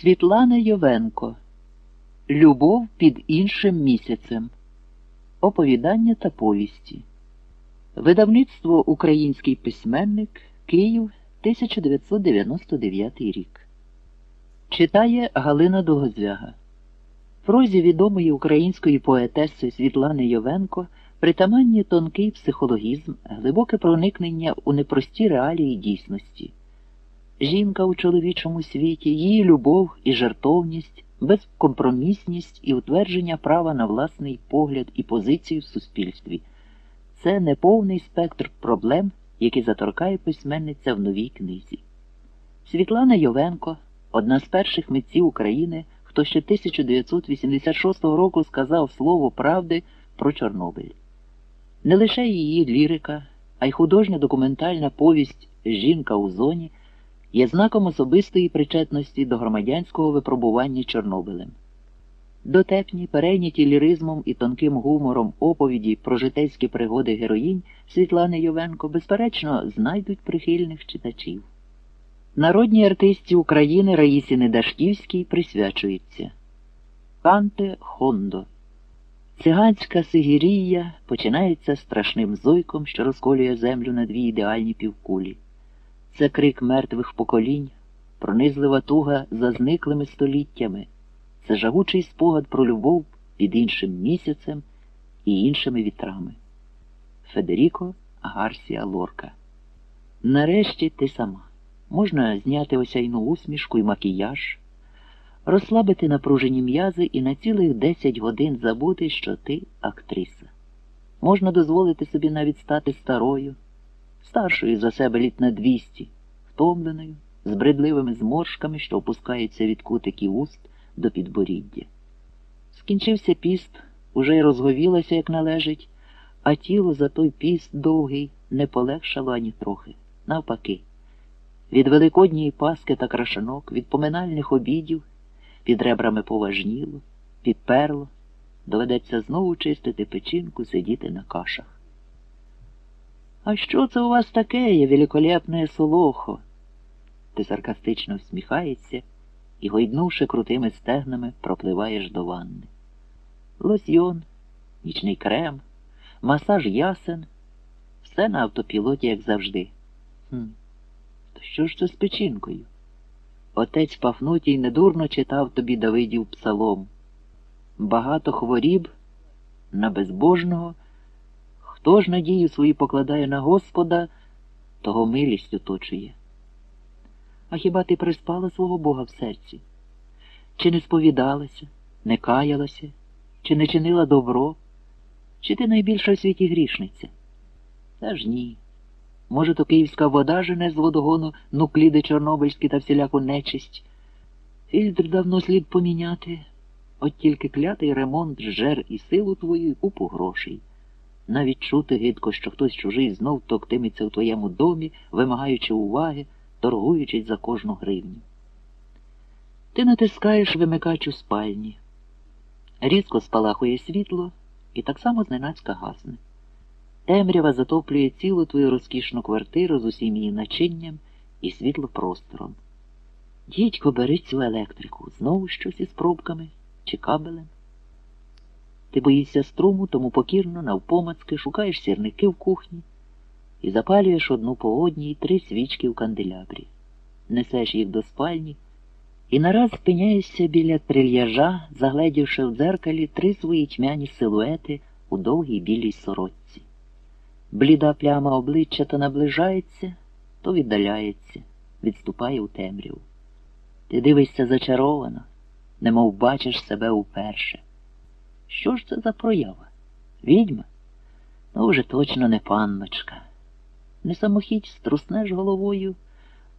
Світлана Йовенко Любов під іншим місяцем. Оповідання та повісті. Видавництво Український письменник Київ 1999 рік. Читає Галина Догозвяга. Прозі відомої української поетеси Світлани Йовенко притаманні тонкий психологізм, глибоке проникнення у непрості реалії дійсності. Жінка у чоловічому світі, її любов і жертовність, безкомпромісність і утвердження права на власний погляд і позицію в суспільстві це неповний спектр проблем, які заторкає письменниця в новій книзі. Світлана Йовенко, одна з перших митців України, хто ще 1986 року сказав слово правди про Чорнобиль. Не лише її лірика, а й художня документальна повість Жінка у зоні є знаком особистої причетності до громадянського випробування Чорнобилем. Дотепні, перейняті ліризмом і тонким гумором оповіді про житейські пригоди героїнь Світлани Йовенко, безперечно, знайдуть прихильних читачів. Народній артисті України Раїсі Недашківській присвячується Канте Хондо. Циганська сигірія починається страшним зойком, що розколює землю на дві ідеальні півкулі. Це крик мертвих поколінь, пронизлива туга за зниклими століттями, це жагучий спогад про любов під іншим місяцем і іншими вітрами. Федеріко Гарсія Лорка. Нарешті ти сама. Можна зняти осяйну усмішку і макіяж, розслабити напружені м'язи і на цілих 10 годин забути, що ти актриса. Можна дозволити собі навіть стати старою старшою за себе літ на двісті, втомленою, з бредливими зморшками, що опускаються від кутиків уст до підборіддя. Скінчився піст, уже й розговілося, як належить, а тіло за той піст довгий не полегшало ані трохи, навпаки. Від великодньої паски та крашанок, від поминальних обідів, під ребрами поважніло, підперло, доведеться знову чистити печінку, сидіти на кашах. А що це у вас таке, є великолепне солохо? Ти саркастично всміхається і, гойднувши крутими стегнами, пропливаєш до ванни. Лосьйон, нічний крем, масаж ясен, все на автопілоті, як завжди. Хм, То що ж це з печінкою? Отець Пафнутій недурно читав тобі Давидів псалом. Багато хворіб на безбожного. Хто ж надію свою покладає на Господа, того милість оточує. А хіба ти приспала свого Бога в серці? Чи не сповідалася, не каялася, чи не чинила добро, чи ти найбільша в світі грішниця? Та ж ні. Може, то київська вода жене з водогону нукліди чорнобильські та всіляку нечисть. Фільтр давно слід поміняти, от тільки клятий ремонт жер і силу твою і купу грошей. Навіть чути гидко, що хтось чужий знов токтиметься у твоєму домі, вимагаючи уваги, торгуючись за кожну гривню. Ти натискаєш вимикач у спальні. Різко спалахує світло і так само зненацька гасне. Темрява затоплює цілу твою розкішну квартиру з усім її начинням і світлопростором. Дідько, бери цю електрику, знову щось із пробками чи кабелем. Ти боїшся струму, тому покірно, навпомацки, шукаєш сірники в кухні і запалюєш одну по одній три свічки в канделябрі, несеш їх до спальні і нараз спиняєшся біля трильяжа, загледівши в дзеркалі три свої тьмяні силуети у довгій білій сорочці. Бліда пляма обличчя то наближається, то віддаляється, відступає у темряву. Ти дивишся зачаровано, немов бачиш себе уперше. Що ж це за проява? Відьма? Ну, вже точно не панночка. Не самохідь струснеш головою,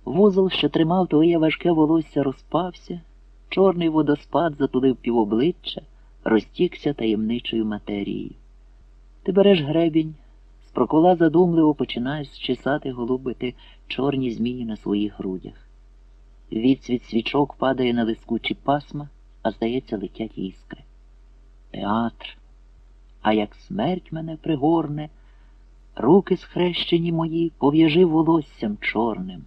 вузол, що тримав твоє важке волосся, розпався, чорний водоспад затулив півобличчя, розтікся таємничою матерією. Ти береш гребінь, з прокола задумливо починаєш чесати голубити чорні змії на своїх грудях. Відсвіт свічок падає на лискучі пасма, а здається, летять іскри театр, а як смерть мене пригорне, руки схрещені мої пов'яжи волоссям чорним.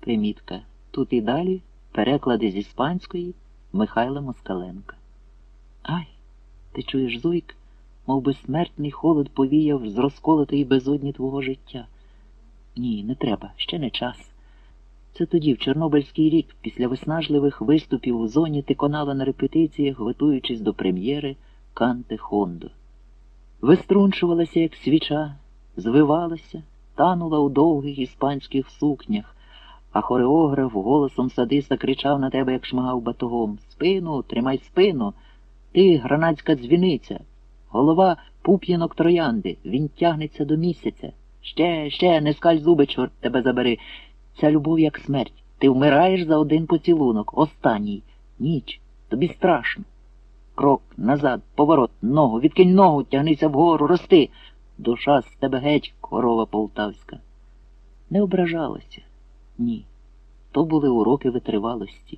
Примітка. Тут і далі Переклади з іспанської Михайла Москаленка. Ай, ти чуєш, Зуйк, мов би смертний холод повіяв з розколотої безодні твого життя. Ні, не треба, ще не час. Це тоді, в Чорнобильський рік, після виснажливих виступів у зоні ти конала на репетиціях, готуючись до прем'єри Канте Хондо. Виструнчувалася, як свіча, звивалася, танула у довгих іспанських сукнях, а хореограф голосом садиста кричав на тебе, як шмагав батогом Спину, тримай спину, ти гранатська дзвіниця, голова пуп'янок троянди, він тягнеться до місяця. Ще, ще, не скаль зуби, чорт тебе забери. Ця любов як смерть. Ти вмираєш за один поцілунок, останній. Ніч, тобі страшно. Крок назад, поворот, ногу, відкинь ногу, тягнися вгору, рости. Душа з тебе геть, корова полтавська. Не ображалася. Ні. То були уроки витривалості.